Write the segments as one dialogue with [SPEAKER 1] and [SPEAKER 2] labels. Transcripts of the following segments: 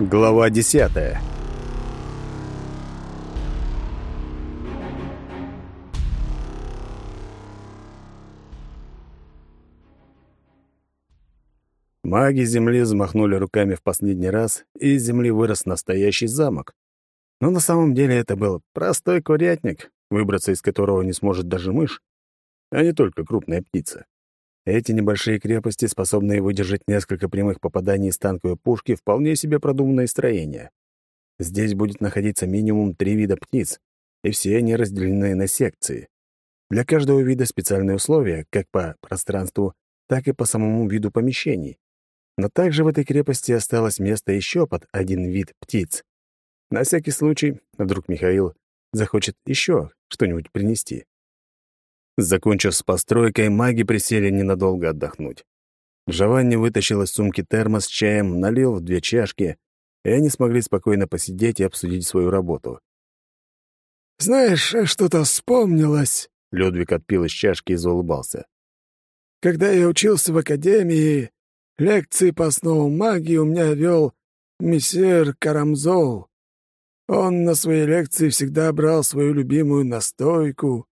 [SPEAKER 1] Глава десятая Маги Земли взмахнули руками в последний раз, и из земли вырос настоящий замок. Но на самом деле это был простой курятник, выбраться из которого не сможет даже мышь, а не только крупная птица. Эти небольшие крепости, способные выдержать несколько прямых попаданий из танковой пушки, вполне себе продуманное строение. Здесь будет находиться минимум три вида птиц, и все они разделены на секции. Для каждого вида специальные условия, как по пространству, так и по самому виду помещений. Но также в этой крепости осталось место еще под один вид птиц. На всякий случай, вдруг Михаил захочет еще что-нибудь принести. Закончив с постройкой, маги присели ненадолго отдохнуть. Джованни вытащил из сумки термос с чаем, налил в две чашки, и они смогли спокойно посидеть и обсудить свою работу.
[SPEAKER 2] «Знаешь, что-то вспомнилось?»
[SPEAKER 1] — Людвиг отпил из чашки и заулыбался.
[SPEAKER 2] «Когда я учился в академии, лекции по основам магии у меня вел мессер Карамзол. Он на своей лекции всегда брал свою любимую настойку,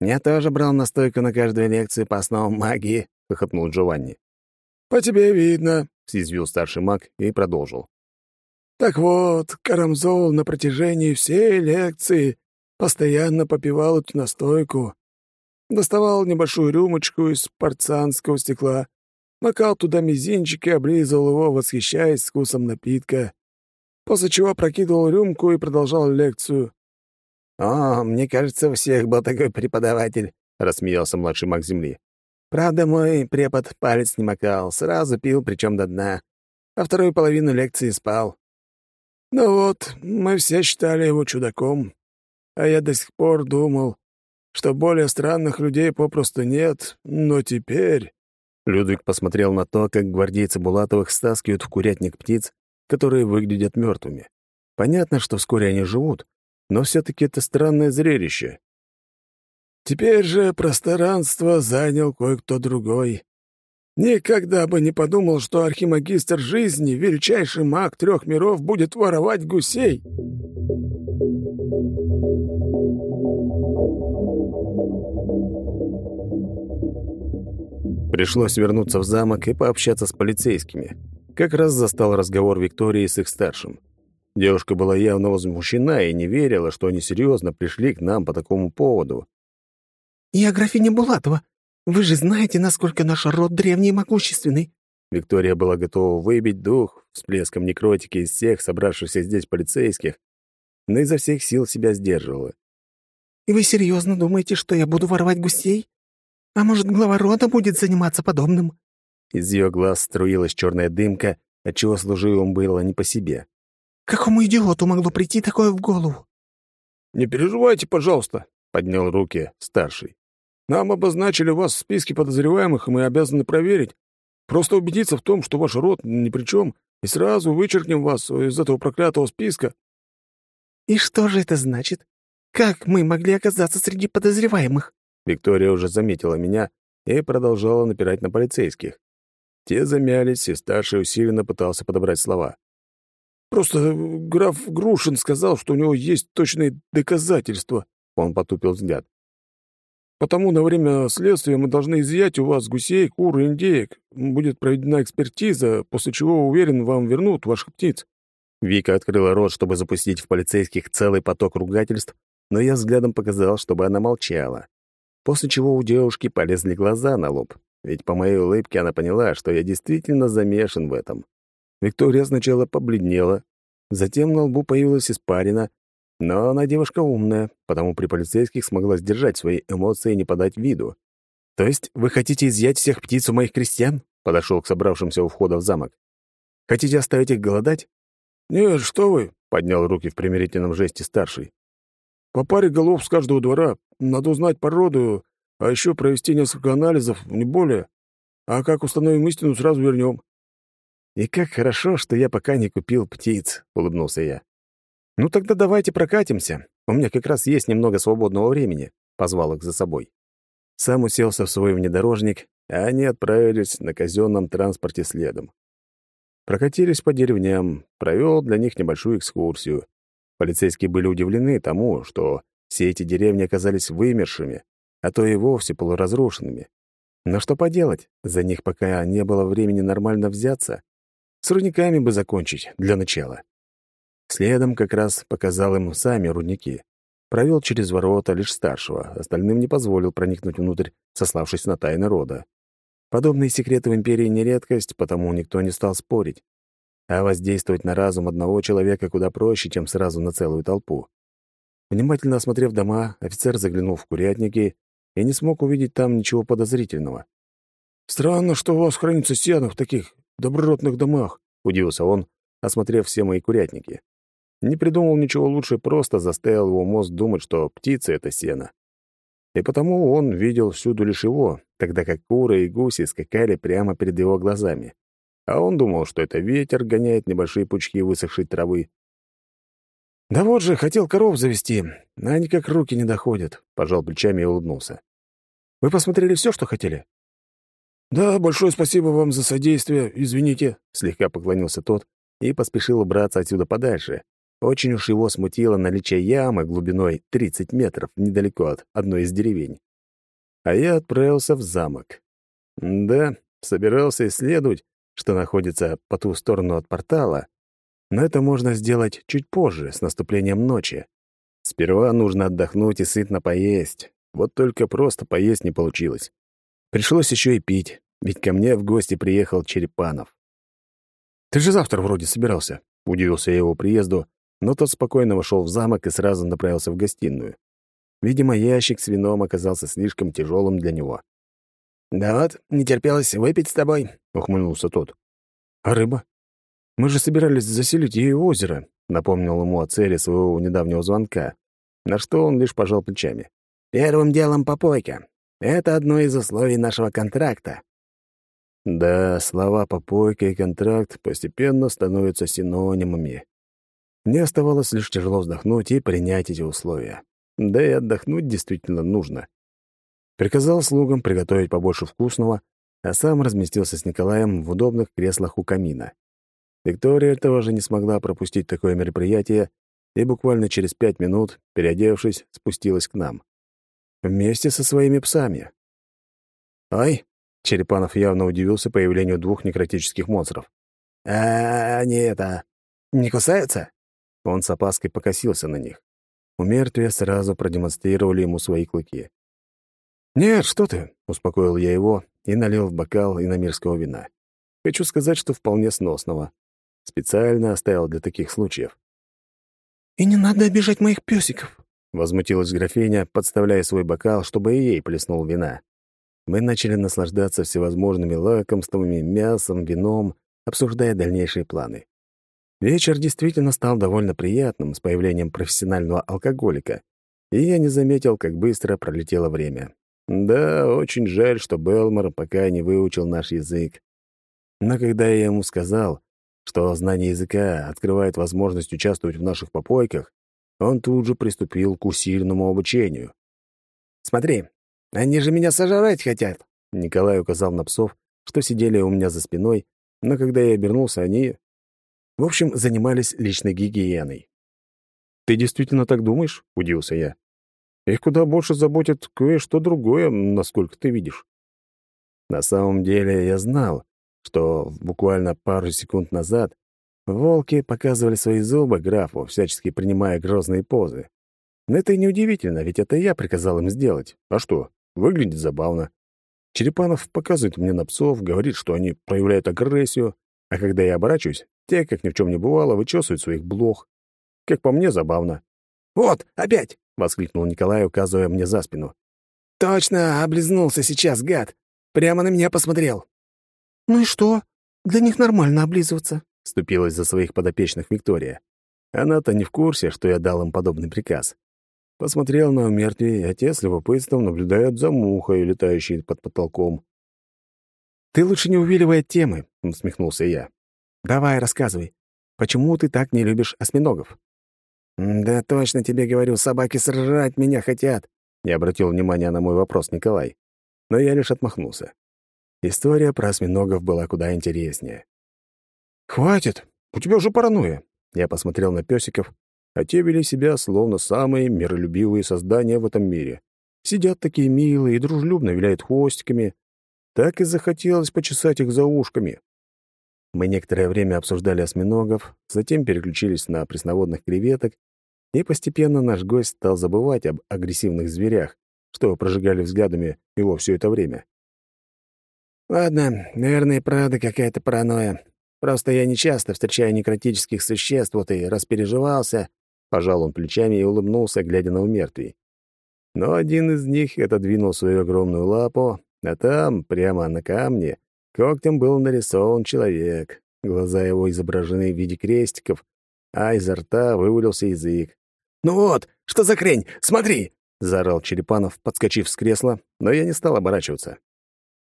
[SPEAKER 1] «Я тоже брал настойку на каждую лекцию по основам магии», — хохотнул Джованни.
[SPEAKER 2] «По тебе видно», —
[SPEAKER 1] съязвил старший маг и продолжил.
[SPEAKER 2] «Так вот, Карамзол на протяжении всей лекции постоянно попивал эту настойку. Доставал небольшую рюмочку из порцанского стекла, макал туда мизинчик и облизывал его, восхищаясь вкусом напитка, после чего прокидывал рюмку и продолжал лекцию.
[SPEAKER 1] «О, мне кажется, у всех был такой преподаватель», — рассмеялся младший маг Земли. «Правда, мой препод палец не макал, сразу пил, причем до дна, а вторую половину лекции спал».
[SPEAKER 2] «Ну вот, мы все считали его чудаком, а я до сих пор думал, что более странных людей попросту нет, но теперь...»
[SPEAKER 1] Людвиг посмотрел на то, как гвардейцы Булатовых стаскивают в курятник птиц, которые выглядят мертвыми. Понятно, что вскоре они живут, но все-таки это странное зрелище.
[SPEAKER 2] Теперь же пространство занял кое-кто другой. Никогда бы не подумал, что архимагистр жизни, величайший маг трех миров, будет воровать гусей.
[SPEAKER 1] Пришлось вернуться в замок и пообщаться с полицейскими. Как раз застал разговор Виктории с их старшим. Девушка была явно возмущена и не верила, что они серьезно пришли к нам по такому поводу.
[SPEAKER 3] «Я графиня Булатова. Вы же знаете, насколько наш род древний и могущественный».
[SPEAKER 1] Виктория была готова выбить дух всплеском некротики из всех собравшихся здесь полицейских, но изо всех сил себя сдерживала.
[SPEAKER 3] «И вы серьезно думаете, что я буду воровать гусей? А может, глава рода будет заниматься подобным?»
[SPEAKER 1] Из ее глаз струилась черная дымка, отчего служивым было не по себе.
[SPEAKER 3] Какому идиоту могло прийти такое в голову?
[SPEAKER 2] «Не переживайте, пожалуйста», — поднял руки старший. «Нам обозначили вас в списке подозреваемых, и мы обязаны проверить. Просто убедиться в том, что ваш род ни при чем, и сразу вычеркнем вас из этого проклятого списка».
[SPEAKER 3] «И что же это значит? Как мы могли оказаться среди подозреваемых?»
[SPEAKER 1] Виктория уже заметила меня и продолжала напирать на полицейских. Те замялись, и старший усиленно пытался подобрать слова.
[SPEAKER 2] Просто э, граф Грушин сказал, что у него есть точные доказательства. Он потупил взгляд. Потому на время следствия мы должны изъять у вас гусей, кур и индеек. Будет проведена экспертиза, после чего, уверен, вам вернут ваших птиц».
[SPEAKER 1] Вика открыла рот, чтобы запустить в полицейских целый поток ругательств, но я взглядом показал, чтобы она молчала. После чего у девушки полезли глаза на лоб, ведь по моей улыбке она поняла, что я действительно замешан в этом. Виктория сначала побледнела, затем на лбу появилась испарина, но она девушка умная, потому при полицейских смогла сдержать свои эмоции и не подать виду. «То есть вы хотите изъять всех птиц у моих крестьян?» — подошел к собравшимся у входа в замок. «Хотите оставить их голодать?»
[SPEAKER 2] «Нет, что вы!» — поднял руки в примирительном жесте старший. «По паре голов с каждого двора. Надо узнать породу, а еще провести несколько анализов, не более. А как установим истину, сразу вернем.
[SPEAKER 1] «И как хорошо, что я пока не купил птиц», — улыбнулся я. «Ну тогда давайте прокатимся. У меня как раз есть немного свободного времени», — позвал их за собой. Сам уселся в свой внедорожник, а они отправились на казенном транспорте следом. Прокатились по деревням, провел для них небольшую экскурсию. Полицейские были удивлены тому, что все эти деревни оказались вымершими, а то и вовсе полуразрушенными. Но что поделать, за них пока не было времени нормально взяться. С рудниками бы закончить, для начала. Следом как раз показал им сами рудники. Провел через ворота лишь старшего, остальным не позволил проникнуть внутрь, сославшись на тайны рода. Подобные секреты в Империи не редкость, потому никто не стал спорить. А воздействовать на разум одного человека куда проще, чем сразу на целую толпу. Внимательно осмотрев дома, офицер заглянул в курятники и не смог увидеть там ничего подозрительного.
[SPEAKER 2] «Странно, что у вас хранится сено в таких добротных домах», —
[SPEAKER 1] удивился он, осмотрев все мои курятники. Не придумал ничего лучше, просто заставил его мозг думать, что птица — это сено. И потому он видел всюду лишь его, тогда как куры и гуси скакали прямо перед его глазами. А он думал, что это ветер гоняет небольшие пучки высохшей травы.
[SPEAKER 2] «Да вот же, хотел коров завести, а они как руки не доходят», — пожал плечами и улыбнулся. «Вы посмотрели все, что хотели?» «Да, большое спасибо вам за содействие, извините», — слегка поклонился тот и поспешил убраться отсюда подальше, очень уж его смутило наличие ямы глубиной 30 метров недалеко от одной из деревень. А я отправился в замок. Да, собирался исследовать, что находится по ту сторону от портала, но это можно сделать чуть позже, с наступлением ночи. Сперва нужно отдохнуть и сытно поесть. Вот только просто поесть не получилось. Пришлось еще и пить, ведь ко мне в гости приехал Черепанов. «Ты же завтра вроде собирался», — удивился я его приезду, но тот спокойно вошел в замок и сразу направился в гостиную. Видимо, ящик с вином оказался слишком тяжелым для него.
[SPEAKER 3] «Да вот, не терпелось выпить с тобой», — ухмыльнулся тот.
[SPEAKER 1] «А рыба? Мы же собирались заселить ее в озеро», — напомнил ему о цели своего недавнего звонка, на что он лишь пожал плечами.
[SPEAKER 3] «Первым делом попойка. Это одно из условий нашего контракта».
[SPEAKER 1] Да, слова «попойка» и «контракт» постепенно становятся синонимами. Мне оставалось лишь тяжело вздохнуть и принять эти условия. Да и отдохнуть действительно нужно. Приказал слугам приготовить побольше вкусного, а сам разместился с Николаем в удобных креслах у камина. Виктория тоже не смогла пропустить такое мероприятие и буквально через пять минут, переодевшись, спустилась к нам. Вместе со своими псами. «Ой!» — Черепанов явно удивился появлению двух некротических монстров.
[SPEAKER 3] «А, не это... Не кусаются?»
[SPEAKER 1] Он с опаской покосился на них. У мертвия сразу продемонстрировали ему свои клыки. «Нет, что ты!» — успокоил я его и налил в бокал иномирского вина. Хочу сказать, что вполне сносного. Специально оставил для таких случаев.
[SPEAKER 3] «И не надо обижать моих песиков!»
[SPEAKER 1] — возмутилась графиня, подставляя свой бокал, чтобы и ей плеснул вина. Мы начали наслаждаться всевозможными лакомствами, мясом, вином, обсуждая дальнейшие планы. Вечер действительно стал довольно приятным с появлением профессионального алкоголика, и я не заметил, как быстро пролетело время. Да, очень жаль, что Белмор пока не выучил наш язык. Но когда я ему сказал, что знание языка открывает возможность участвовать в наших попойках, он тут же приступил к усиленному обучению.
[SPEAKER 3] «Смотри, они же меня сожрать хотят!»
[SPEAKER 1] Николай указал на псов, что сидели у меня за спиной, но когда я обернулся, они в общем, занимались личной гигиеной. «Ты действительно так думаешь?» — удивился я. «Их куда больше заботит кое-что другое, насколько ты видишь». На самом деле я знал, что буквально пару секунд назад волки показывали свои зубы графу, всячески принимая грозные позы. Но это и неудивительно, ведь это я приказал им сделать. А что, выглядит забавно. Черепанов показывает мне на псов, говорит, что они проявляют агрессию, а когда я оборачиваюсь, те, как ни в чем не бывало, вычесывают своих блох. Как по мне, забавно.
[SPEAKER 3] «Вот, опять!»
[SPEAKER 1] — воскликнул Николай, указывая мне за спину.
[SPEAKER 3] «Точно, облизнулся сейчас, гад! Прямо на меня посмотрел!»
[SPEAKER 2] «Ну и что? Для них нормально облизываться», —
[SPEAKER 1] вступилась за своих подопечных Виктория. Она-то не в курсе, что я дал им подобный приказ. Посмотрел на мертвей, а те с любопытством наблюдают за мухой, летающей под потолком. «Ты лучше не увиливай от темы», — усмехнулся я. Давай, рассказывай. Почему ты так не любишь осьминогов?»
[SPEAKER 3] «Да точно тебе говорю, собаки срать меня хотят», — не обратил внимания на мой вопрос Николай.
[SPEAKER 1] Но я лишь отмахнулся. История про осьминогов была куда интереснее. «Хватит! У тебя уже паранойя!» Я посмотрел на песиков, а те вели себя словно самые миролюбивые создания в этом мире. Сидят такие милые и дружелюбно виляют хвостиками. Так и захотелось почесать их за ушками. Мы некоторое время обсуждали осьминогов, затем переключились на пресноводных креветок, и постепенно наш гость стал забывать об агрессивных зверях, что прожигали взглядами его все это время.
[SPEAKER 2] «Ладно, наверное, правда какая-то паранойя. Просто я не часто встречаю некротических существ, вот и распереживался».
[SPEAKER 1] Пожал он плечами и улыбнулся, глядя на умертвий. Но один из них отодвинул свою огромную лапу, а там, прямо на камне, когтем был нарисован человек. Глаза его изображены в виде крестиков, а изо рта вывалился язык.
[SPEAKER 2] «Ну вот, что за хрень? Смотри!»
[SPEAKER 1] — заорал Черепанов, подскочив с кресла, но я не стал оборачиваться.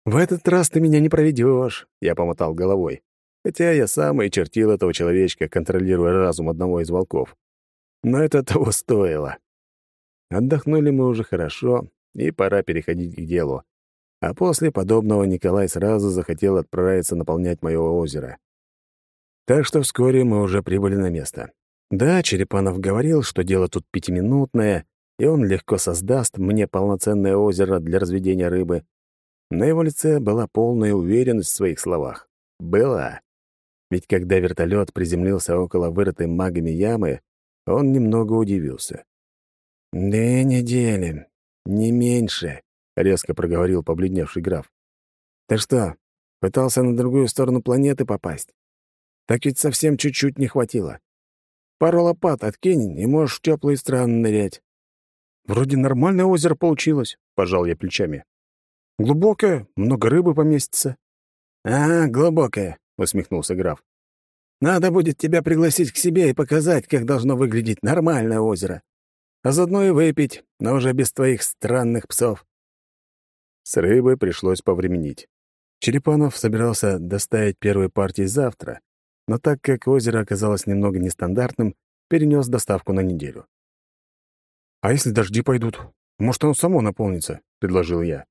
[SPEAKER 1] «В этот раз ты меня не проведешь, я помотал головой. Хотя я сам и чертил этого человечка, контролируя разум одного из волков. Но это того стоило. Отдохнули мы уже хорошо, и пора переходить к делу. А после подобного Николай сразу захотел отправиться наполнять мое озеро. Так что вскоре мы уже прибыли на место. Да, Черепанов говорил, что дело тут пятиминутное, и он легко создаст мне полноценное озеро для разведения рыбы, на его лице была полная уверенность в своих словах. Была. Ведь когда вертолет приземлился около вырытой магами ямы, он немного удивился. «Две недели, не меньше», — резко проговорил побледневший граф. «Ты что, пытался на другую сторону планеты попасть? Так ведь совсем чуть-чуть не хватило. Пару лопат откинь, и можешь в теплые страны нырять». «Вроде нормальное озеро получилось», — пожал я плечами. Глубокая, много рыбы поместится.
[SPEAKER 2] А, глубокая, усмехнулся граф. Надо будет тебя пригласить к себе и показать, как должно выглядеть нормальное озеро. А заодно и выпить, но уже без твоих странных псов.
[SPEAKER 1] С рыбой пришлось повременить. Черепанов собирался доставить первые партии завтра, но так как озеро оказалось немного нестандартным, перенес доставку на неделю. «А если дожди пойдут? Может, оно само наполнится?» — предложил я.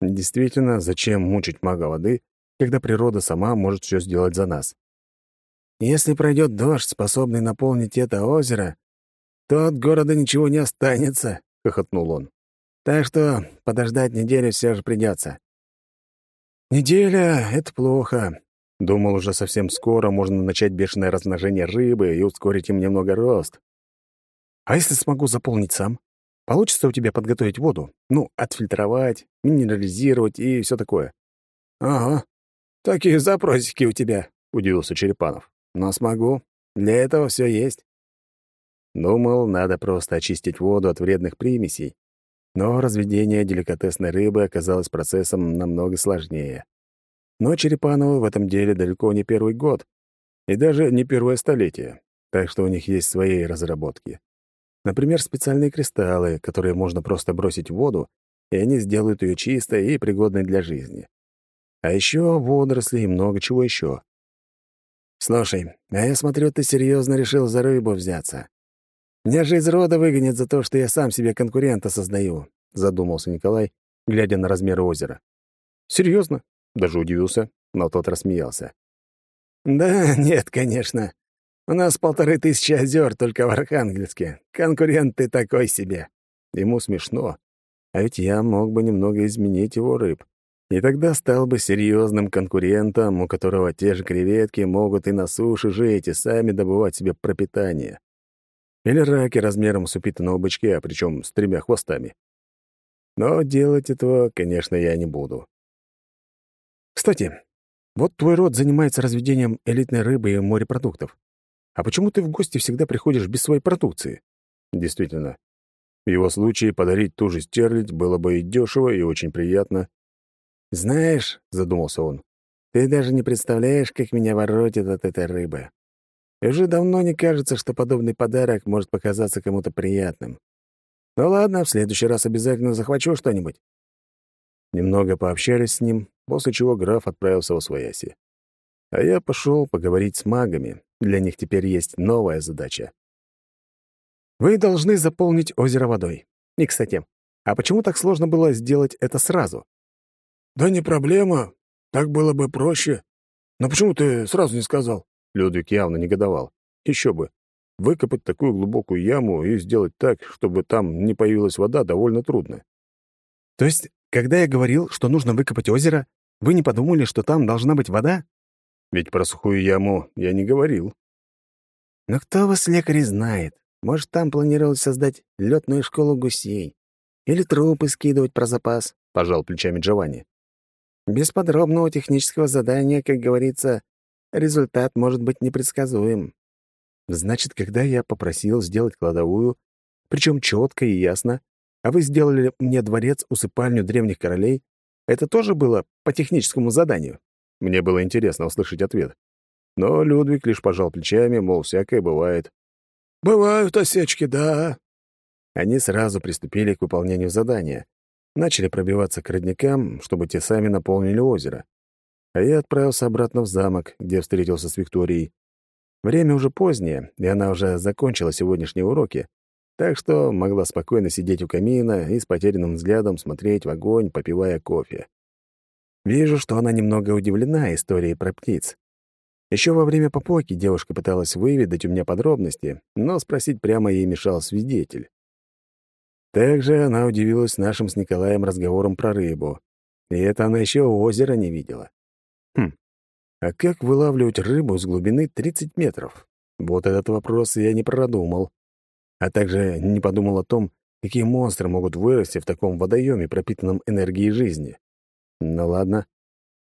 [SPEAKER 1] Действительно, зачем мучить мага воды, когда природа сама может все сделать за нас?
[SPEAKER 2] Если пройдет дождь, способный наполнить это озеро, то от города ничего не останется, — хохотнул он. Так что подождать неделю все же придется.
[SPEAKER 1] Неделя — это плохо. Думал, уже совсем скоро можно начать бешеное размножение рыбы и ускорить им немного рост. А если смогу заполнить сам? Получится у тебя подготовить воду? Ну, отфильтровать, минерализировать и все такое.
[SPEAKER 2] Ага. Такие запросики у тебя, удивился Черепанов. Но смогу. Для этого все есть.
[SPEAKER 1] Думал, надо просто очистить воду от вредных примесей. Но разведение деликатесной рыбы оказалось процессом намного сложнее. Но Черепанову в этом деле далеко не первый год, и даже не первое столетие, так что у них есть свои разработки. Например, специальные кристаллы, которые можно просто бросить в воду, и они сделают ее чистой и пригодной для жизни. А еще водоросли и много чего еще.
[SPEAKER 2] «Слушай, а я смотрю, ты серьезно решил за рыбу взяться. Меня же из рода выгонят за то, что я сам себе конкурента создаю», — задумался Николай, глядя на размеры озера.
[SPEAKER 1] «Серьезно?» — даже удивился, но тот рассмеялся.
[SPEAKER 2] «Да нет, конечно. У нас полторы тысячи озер только в Архангельске. Конкурент ты такой себе».
[SPEAKER 1] Ему смешно. А ведь я мог бы немного изменить его рыб. И тогда стал бы серьезным конкурентом, у которого те же креветки могут и на суше жить, и сами добывать себе пропитание. Или раки размером с упитанного бычка, причем с тремя хвостами. Но делать этого, конечно, я не буду. Кстати, вот твой род занимается разведением элитной рыбы и морепродуктов. А почему ты в гости всегда приходишь без своей продукции? Действительно. В его случае подарить ту же стерлядь было бы и дешево, и очень приятно.
[SPEAKER 2] «Знаешь», — задумался он, — «ты даже не представляешь, как меня воротит от этой рыбы. И уже давно не кажется, что подобный подарок может показаться кому-то приятным. Ну ладно, в следующий раз обязательно захвачу что-нибудь».
[SPEAKER 1] Немного пообщались с ним, после чего граф отправился в Освояси. А я пошел поговорить с магами, для них теперь есть новая задача. Вы должны заполнить озеро водой. И, кстати, а почему так сложно было сделать это сразу?
[SPEAKER 2] Да не проблема. Так было бы проще. Но почему ты сразу не сказал?
[SPEAKER 1] Людвиг явно негодовал. Еще бы. Выкопать такую глубокую яму и сделать так, чтобы там не появилась вода, довольно трудно.
[SPEAKER 3] То есть, когда я говорил, что нужно выкопать озеро, вы не подумали, что там должна быть вода?
[SPEAKER 1] Ведь про сухую яму я не говорил.
[SPEAKER 3] Но кто вас, лекарь, знает? Может, там планировалось создать летную школу гусей. Или трупы скидывать про запас, — пожал плечами Джованни. Без подробного технического задания, как говорится, результат может быть непредсказуем. Значит, когда я попросил сделать кладовую, причем четко и ясно, а вы сделали мне дворец, усыпальню древних королей, это тоже было по техническому заданию?
[SPEAKER 1] Мне было интересно услышать ответ. Но Людвиг лишь пожал плечами, мол, всякое бывает.
[SPEAKER 2] «Бывают осечки, да».
[SPEAKER 1] Они сразу приступили к выполнению задания, начали пробиваться к родникам, чтобы те сами наполнили озеро. А я отправился обратно в замок, где встретился с Викторией. Время уже позднее, и она уже закончила сегодняшние уроки, так что могла спокойно сидеть у камина и с потерянным взглядом смотреть в огонь, попивая кофе. Вижу, что она немного удивлена историей про птиц. Еще во время попойки девушка пыталась выведать у меня подробности, но спросить прямо ей мешал свидетель. Также она удивилась нашим с Николаем разговором про рыбу. И это она еще озера не видела. Хм, а как вылавливать рыбу с глубины 30 метров? Вот этот вопрос я не продумал. А также не подумал о том, какие монстры могут вырасти в таком водоеме, пропитанном энергией жизни. Ну ладно.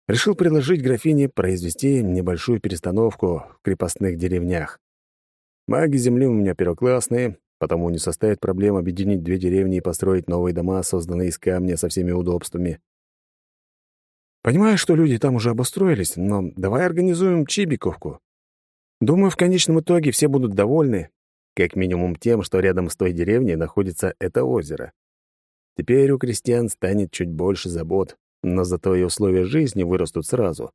[SPEAKER 1] Решил предложить графине произвести небольшую перестановку в крепостных деревнях. Маги земли у меня первоклассные, потому не составит проблем объединить две деревни и построить новые дома, созданные из камня со всеми удобствами. Понимаю, что люди там уже обустроились, но давай организуем Чибиковку. Думаю, в конечном итоге все будут довольны, как минимум тем, что рядом с той деревней находится это озеро. Теперь у крестьян станет чуть больше забот, но зато и условия жизни вырастут сразу.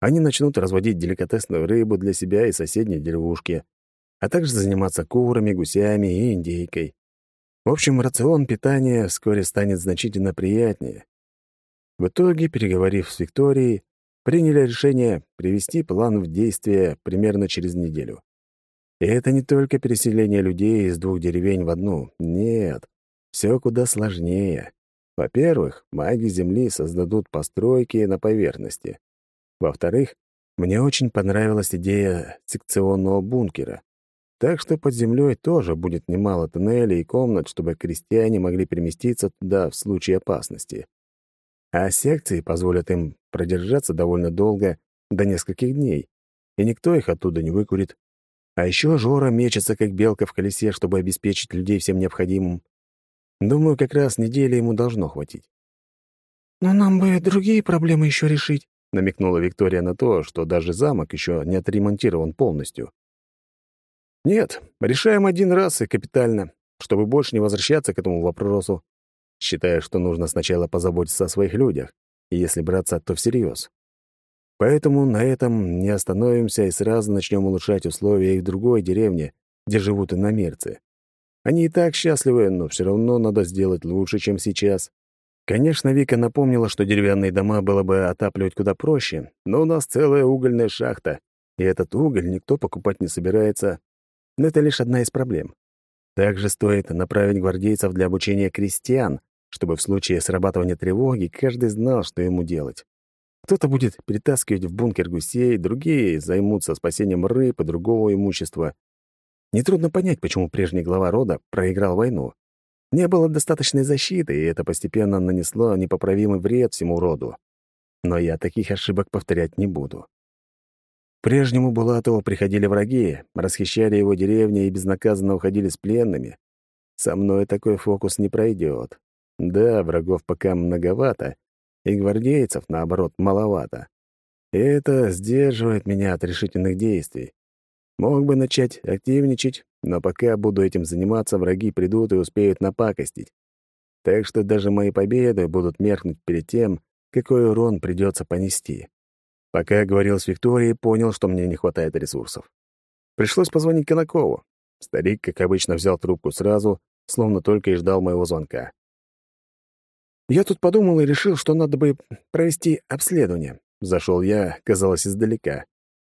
[SPEAKER 1] Они начнут разводить деликатесную рыбу для себя и соседней деревушки, а также заниматься курами, гусями и индейкой. В общем, рацион питания вскоре станет значительно приятнее. В итоге, переговорив с Викторией, приняли решение привести план в действие примерно через неделю. И это не только переселение людей из двух деревень в одну. Нет, все куда сложнее. Во-первых, маги Земли создадут постройки на поверхности. Во-вторых, мне очень понравилась идея секционного бункера. Так что под землей тоже будет немало туннелей и комнат, чтобы крестьяне могли переместиться туда в случае опасности. А секции позволят им продержаться довольно долго, до нескольких дней, и никто их оттуда не выкурит. А еще Жора мечется, как белка в колесе, чтобы обеспечить людей всем необходимым. Думаю, как раз недели ему должно хватить.
[SPEAKER 3] «Но нам бы другие проблемы еще решить», —
[SPEAKER 1] намекнула Виктория на то, что даже замок еще не отремонтирован полностью. «Нет, решаем один раз и капитально, чтобы больше не возвращаться к этому вопросу. Считаю, что нужно сначала позаботиться о своих людях, и если браться, то всерьез. Поэтому на этом не остановимся и сразу начнем улучшать условия и в другой деревне, где живут иномерцы. Они и так счастливы, но все равно надо сделать лучше, чем сейчас. Конечно, Вика напомнила, что деревянные дома было бы отапливать куда проще, но у нас целая угольная шахта, и этот уголь никто покупать не собирается. Но это лишь одна из проблем. Также стоит направить гвардейцев для обучения крестьян, чтобы в случае срабатывания тревоги каждый знал, что ему делать. Кто-то будет перетаскивать в бункер гусей, другие займутся спасением рыб и другого имущества. Нетрудно понять, почему прежний глава рода проиграл войну. Не было достаточной защиты, и это постепенно нанесло непоправимый вред всему роду. Но я таких ошибок повторять не буду. Прежнему Булатову приходили враги, расхищали его деревни и безнаказанно уходили с пленными. Со мной такой фокус не пройдет. Да, врагов пока многовато, и гвардейцев, наоборот, маловато. И это сдерживает меня от решительных действий. Мог бы начать активничать, но пока буду этим заниматься, враги придут и успеют напакостить. Так что даже мои победы будут меркнуть перед тем, какой урон придется понести. Пока я говорил с Викторией, понял, что мне не хватает ресурсов. Пришлось позвонить Конакову. Старик, как обычно, взял трубку сразу, словно только и ждал моего звонка. Я тут подумал и решил, что надо бы провести обследование. Зашел я, казалось, издалека.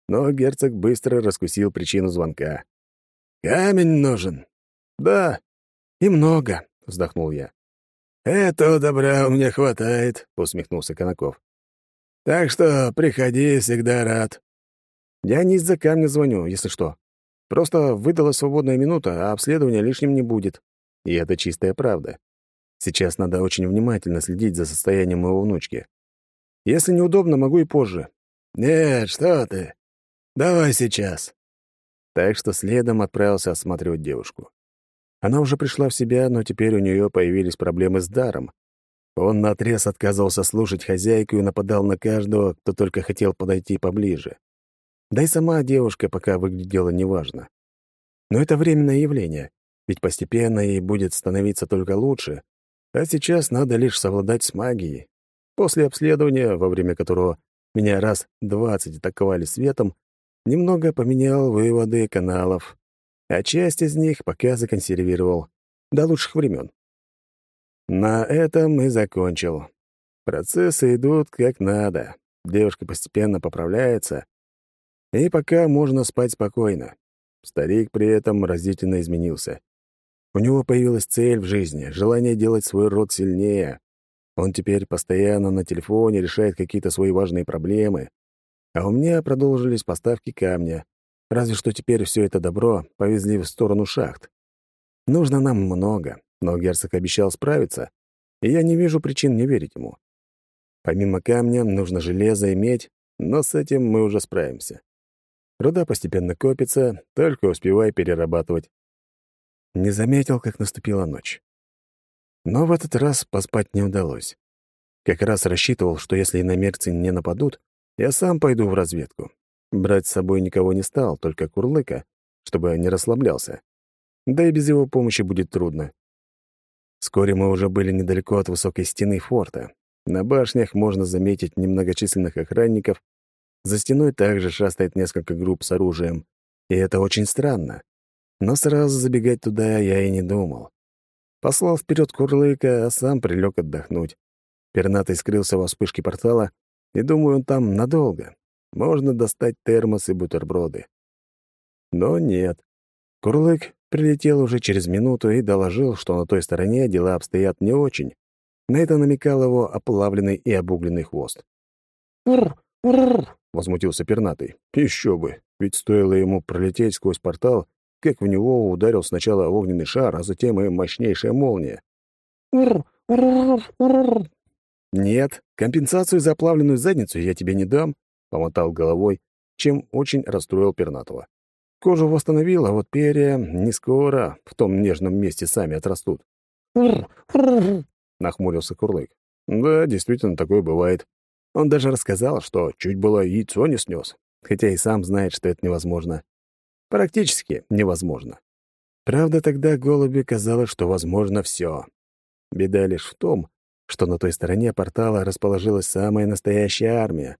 [SPEAKER 1] но герцог быстро раскусил причину звонка.
[SPEAKER 2] «Камень нужен?»
[SPEAKER 1] «Да, и много», — вздохнул я.
[SPEAKER 2] «Этого добра у меня хватает», — усмехнулся Конаков. «Так что приходи, всегда рад».
[SPEAKER 1] «Я не из-за камня звоню, если что. Просто выдалась свободная минута, а обследования лишним не будет. И это чистая правда. Сейчас надо очень внимательно следить за состоянием моего внучки. Если неудобно, могу и позже.
[SPEAKER 2] Нет, что ты. Давай сейчас.
[SPEAKER 1] Так что следом отправился осматривать девушку. Она уже пришла в себя, но теперь у нее появились проблемы с даром. Он наотрез отказывался слушать хозяйку и нападал на каждого, кто только хотел подойти поближе. Да и сама девушка пока выглядела неважно. Но это временное явление, ведь постепенно ей будет становиться только лучше, а сейчас надо лишь совладать с магией. После обследования, во время которого меня раз двадцать атаковали светом, немного поменял выводы каналов, а часть из них пока законсервировал до лучших времен. На этом и закончил. Процессы идут как надо. Девушка постепенно поправляется, и пока можно спать спокойно. Старик при этом разительно изменился. У него появилась цель в жизни, желание делать свой род сильнее. Он теперь постоянно на телефоне решает какие-то свои важные проблемы. А у меня продолжились поставки камня. Разве что теперь все это добро повезли в сторону шахт. Нужно нам много, но герцог обещал справиться, и я не вижу причин не верить ему. Помимо камня нужно железо и медь, но с этим мы уже справимся. Руда постепенно копится, только успевай перерабатывать. Не заметил, как наступила ночь. Но в этот раз поспать не удалось. Как раз рассчитывал, что если иномерцы не нападут, я сам пойду в разведку. Брать с собой никого не стал, только Курлыка, чтобы не расслаблялся. Да и без его помощи будет трудно. Вскоре мы уже были недалеко от высокой стены форта. На башнях можно заметить немногочисленных охранников. За стеной также шастает несколько групп с оружием. И это очень странно. Но сразу забегать туда я и не думал. Послал вперед Курлыка, а сам прилег отдохнуть. Пернатый скрылся во вспышке портала, и думаю, он там надолго. Можно достать термос и бутерброды. Но нет. Курлык прилетел уже через минуту и доложил, что на той стороне дела обстоят не очень. На это намекал его оплавленный и обугленный хвост.
[SPEAKER 2] «Ур! Ур!»
[SPEAKER 1] — возмутился пернатый. «Еще бы! Ведь стоило ему пролететь сквозь портал, как в него ударил сначала огненный шар, а затем и мощнейшая молния. «Нет, компенсацию за оплавленную задницу я тебе не дам», — помотал головой, чем очень расстроил Пернатова. Кожу восстановил, а вот перья не скоро в том нежном месте сами отрастут. нахмурился Курлык. Да, действительно, такое бывает. Он даже рассказал, что чуть было яйцо не снес, хотя и сам знает, что это невозможно. Практически невозможно. Правда, тогда голуби казалось, что возможно все. Беда лишь в том, что на той стороне портала расположилась самая настоящая армия.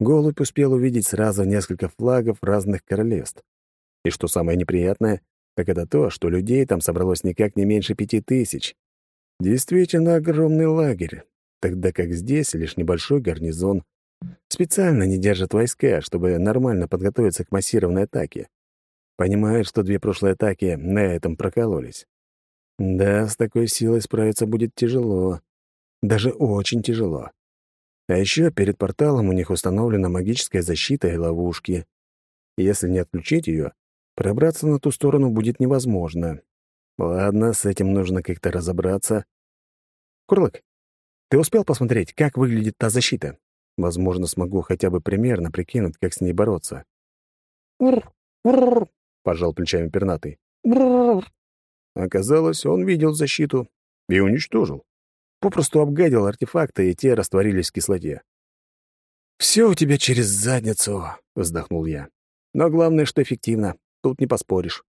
[SPEAKER 1] Голубь успел увидеть сразу несколько флагов разных королевств. И что самое неприятное, так это то, что людей там собралось никак не меньше пяти тысяч. Действительно огромный лагерь, тогда как здесь лишь небольшой гарнизон. Специально не держат войска, чтобы нормально подготовиться к массированной атаке. Понимает, что две прошлые атаки на этом прокололись. Да, с такой силой справиться будет тяжело. Даже очень тяжело. А еще перед порталом у них установлена магическая защита и ловушки. Если не отключить ее, пробраться на ту сторону будет невозможно. Ладно, с этим нужно как-то разобраться. Курлык, ты успел посмотреть, как выглядит та защита? Возможно, смогу хотя бы примерно прикинуть, как с ней бороться.
[SPEAKER 2] Ур, ур,
[SPEAKER 1] пожал плечами пернатый.
[SPEAKER 2] Бррр.
[SPEAKER 1] Оказалось, он видел защиту и уничтожил. Попросту обгадил артефакты, и те растворились в кислоте. «Все у тебя через задницу», — вздохнул я. «Но главное, что эффективно. Тут не поспоришь».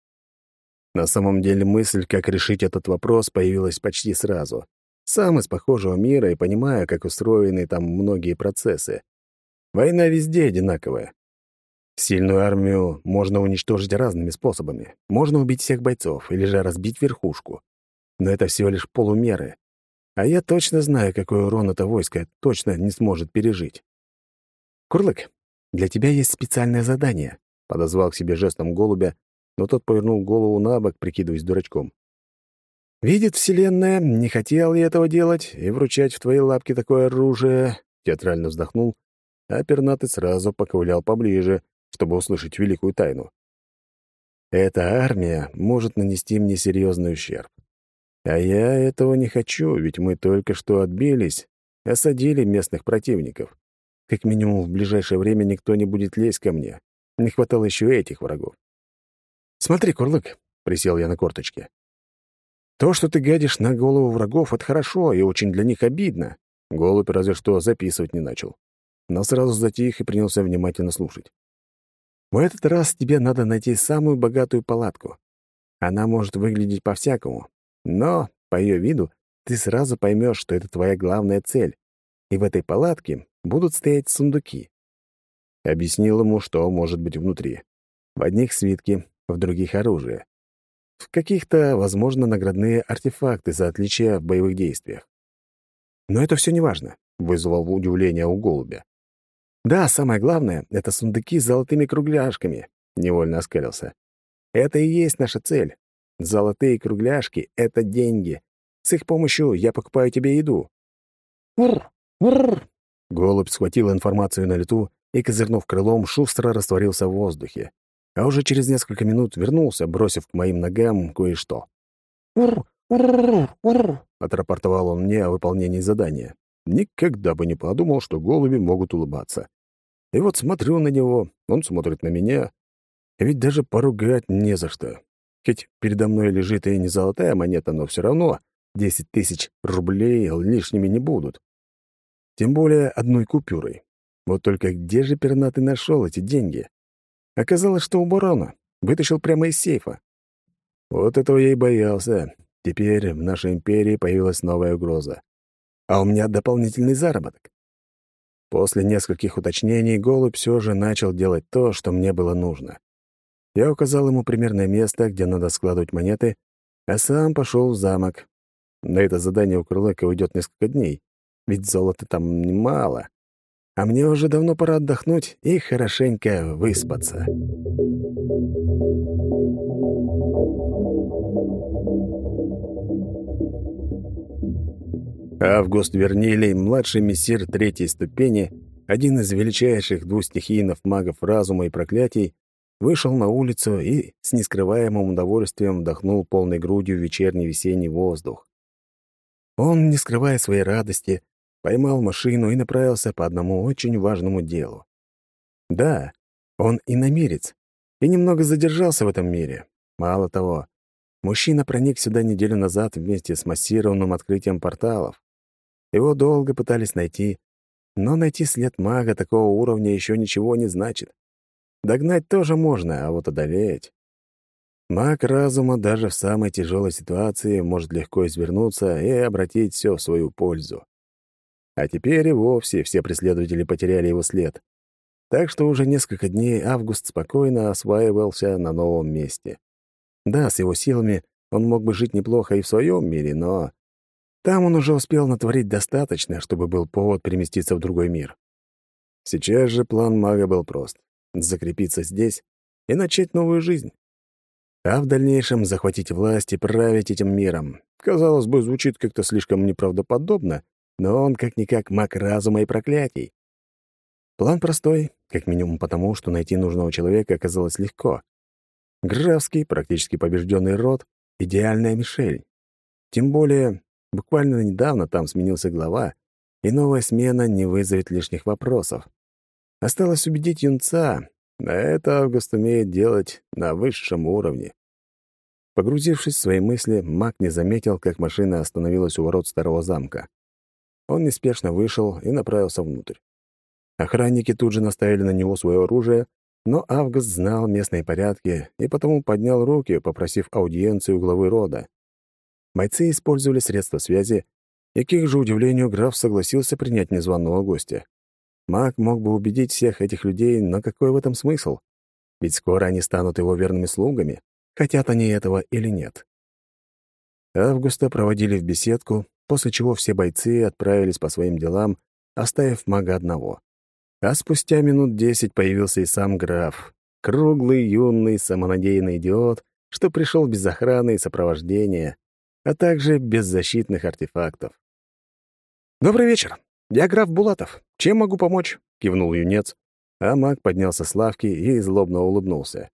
[SPEAKER 1] На самом деле мысль, как решить этот вопрос, появилась почти сразу. Сам из похожего мира и понимаю, как устроены там многие процессы. Война везде одинаковая. Сильную армию можно уничтожить разными способами. Можно убить всех бойцов или же разбить верхушку. Но это всего лишь полумеры. А я точно знаю, какой урон это войско точно не сможет пережить. Курлык, «Для тебя есть специальное задание», — подозвал к себе жестом голубя, но тот повернул голову на бок, прикидываясь дурачком. «Видит Вселенная, не хотел я этого делать, и вручать в твои лапки такое оружие...» Театрально вздохнул, а пернатый сразу поковылял поближе, чтобы услышать великую тайну. «Эта армия может нанести мне серьезный ущерб. А я этого не хочу, ведь мы только что отбились, осадили местных противников. Как минимум, в ближайшее время никто не будет лезть ко мне. Не хватало еще этих врагов. «Смотри, Курлык», — присел я на корточке. «То, что ты гадишь на голову врагов, — это хорошо и очень для них обидно». Голубь разве что записывать не начал. Но сразу затих и принялся внимательно слушать. «В этот раз тебе надо найти самую богатую палатку. Она может выглядеть по-всякому, но по ее виду ты сразу поймешь, что это твоя главная цель. И в этой палатке будут стоять сундуки. Объяснил ему, что может быть внутри. В одних свитки, в других — оружие. В каких-то, возможно, наградные артефакты за отличия в боевых действиях. Но это все неважно, — вызвал удивление у голубя. «Да, самое главное — это сундуки с золотыми кругляшками», — невольно оскалился. «Это и есть наша цель. Золотые кругляшки — это деньги. С их помощью я покупаю тебе еду». «Ур! Ур!» Голубь схватил информацию на лету и, козырнув крылом, шустро растворился в воздухе. А уже через несколько минут вернулся, бросив к моим ногам кое-что. «Ур! Ур! Ур!» — отрапортовал он мне о выполнении задания. Никогда бы не подумал, что голуби могут улыбаться. И вот смотрю на него, он смотрит на меня. Ведь даже поругать не за что. Хоть передо мной лежит и не золотая монета, но все равно десять тысяч рублей лишними не будут. Тем более одной купюрой. Вот только где же пернатый нашел эти деньги? Оказалось, что у барона. Вытащил прямо из сейфа. Вот этого я и боялся. Теперь в нашей империи появилась новая угроза. А у меня дополнительный заработок. После нескольких уточнений голубь все же начал делать то, что мне было нужно. Я указал ему примерное место, где надо складывать монеты, а сам пошел в замок. На это задание у Крылыка уйдет несколько дней, ведь золота там немало. А мне уже давно пора отдохнуть и хорошенько выспаться. Август Вернилий, младший мессир третьей ступени, один из величайших двустихийных магов разума и проклятий, вышел на улицу и с нескрываемым удовольствием вдохнул полной грудью вечерний весенний воздух. Он, не скрывая своей радости, поймал машину и направился по одному очень важному делу. Да, он и намерец, и немного задержался в этом мире. Мало того, мужчина проник сюда неделю назад вместе с массированным открытием порталов. Его долго пытались найти, но найти след мага такого уровня еще ничего не значит. Догнать тоже можно, а вот одолеть... Маг разума даже в самой тяжелой ситуации может легко извернуться и обратить все в свою пользу. А теперь и вовсе все преследователи потеряли его след. Так что уже несколько дней Август спокойно осваивался на новом месте. Да, с его силами он мог бы жить неплохо и в своем мире, но там он уже успел натворить достаточно, чтобы был повод переместиться в другой мир. Сейчас же план мага был прост закрепиться здесь и начать новую жизнь. А в дальнейшем захватить власть и править этим миром. Казалось бы, звучит как-то слишком неправдоподобно, но он как-никак маг разума и проклятий. План простой, как минимум потому, что найти нужного человека оказалось легко. Графский, практически побежденный род — идеальная мишель. Тем более, буквально недавно там сменился глава, и новая смена не вызовет лишних вопросов. Осталось убедить юнца, а это Август умеет делать на высшем уровне. Погрузившись в свои мысли, маг не заметил, как машина остановилась у ворот старого замка. Он неспешно вышел и направился внутрь. Охранники тут же наставили на него свое оружие, но Август знал местные порядки и потому поднял руки, попросив аудиенции у главы рода. Бойцы использовали средства связи, и, к их же удивлению, граф согласился принять незваного гостя. Маг мог бы убедить всех этих людей, но какой в этом смысл? Ведь скоро они станут его верными слугами, хотят они этого или нет. Августа проводили в беседку, после чего все бойцы отправились по своим делам, оставив мага одного. А спустя минут десять появился и сам граф. Круглый, юный, самонадеянный идиот, что пришел без охраны и сопровождения, а также без защитных артефактов. «Добрый вечер. Я граф Булатов. Чем могу помочь?» — кивнул юнец, а маг поднялся с лавки и злобно улыбнулся.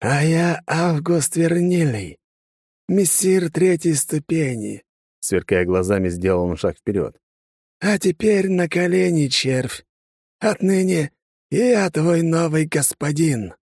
[SPEAKER 2] «А я Август Вернилий, мессир третьей ступени», —
[SPEAKER 1] сверкая глазами, сделал он шаг вперед.
[SPEAKER 2] «А теперь на колени, червь. Отныне я твой новый господин».